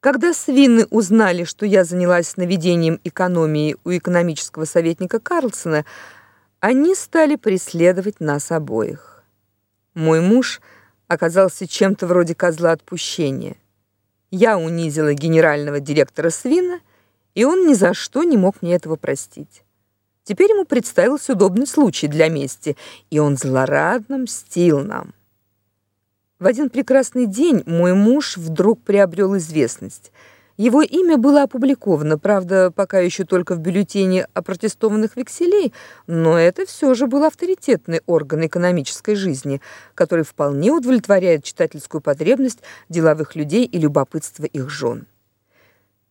Когда свинны узнали, что я занялась наведением экономии у экономического советника Карлсона, они стали преследовать нас обоих. Мой муж оказался чем-то вроде козла отпущения. Я унизила генерального директора Свина, и он ни за что не мог мне этого простить. Теперь ему представился удобный случай для мести, и он злорадно мстил нам. В один прекрасный день мой муж вдруг приобрел известность. Его имя было опубликовано, правда, пока еще только в бюллетене о протестованных векселей, но это все же был авторитетный орган экономической жизни, который вполне удовлетворяет читательскую потребность деловых людей и любопытство их жен.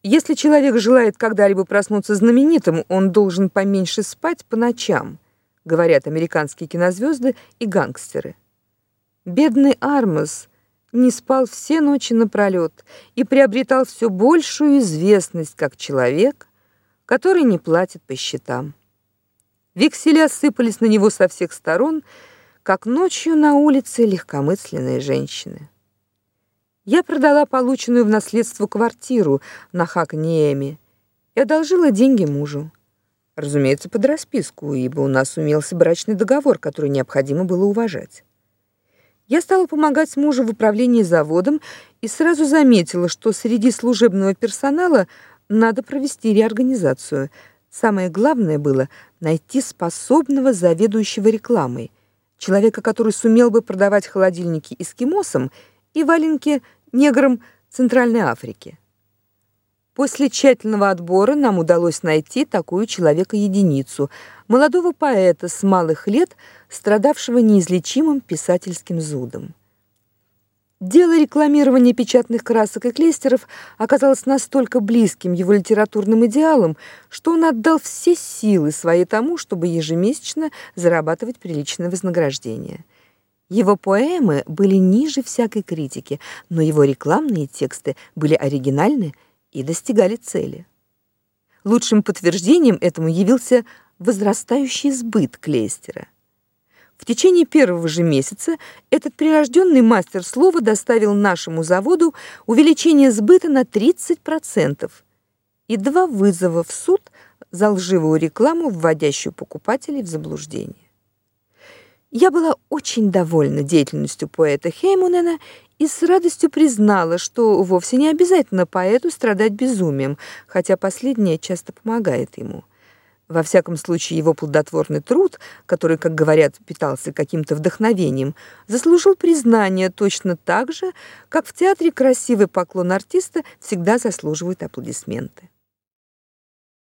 Если человек желает когда-либо проснуться знаменитым, он должен поменьше спать по ночам, говорят американские кинозвезды и гангстеры. Бедный Армас не спал все ночи напролёт и приобретал все большую известность как человек, который не платит по счетам. Векселя сыпались на него со всех сторон, как ночью на улице легкомысленные женщины. Я продала полученную в наследство квартиру на Хакнееме и одолжила деньги мужу. Разумеется, под расписку, ибо у нас имелся брачный договор, который необходимо было уважать. Я стала помогать мужу в управлении заводом и сразу заметила, что среди служебного персонала надо провести реорганизацию. Самое главное было найти способного заведующего рекламой, человека, который сумел бы продавать холодильники эскимосам и валенки неграм Центральной Африки. После тщательного отбора нам удалось найти такую человека-единицу, молодого поэта с малых лет, страдавшего неизлечимым писательским зудом. Дело рекламирования печатных красок и клейстеров оказалось настолько близким его литературным идеалам, что он отдал все силы свои тому, чтобы ежемесячно зарабатывать приличное вознаграждение. Его поэмы были ниже всякой критики, но его рекламные тексты были оригинальны и достигали цели. Лучшим подтверждением этому явился возрастающий сбыт клейстера. В течение первого же месяца этот прирожденный мастер слова доставил нашему заводу увеличение сбыта на 30% и два вызова в суд за лживую рекламу, вводящую покупателей в заблуждение. Я была очень довольна деятельностью поэта Хеймунена и с радостью признала, что вовсе не обязательно поэту страдать безумием, хотя последнее часто помогает ему. Во всяком случае, его плодотворный труд, который, как говорят, питался каким-то вдохновением, заслужил признания точно так же, как в театре красивый поклон артиста всегда заслуживает аплодисменты.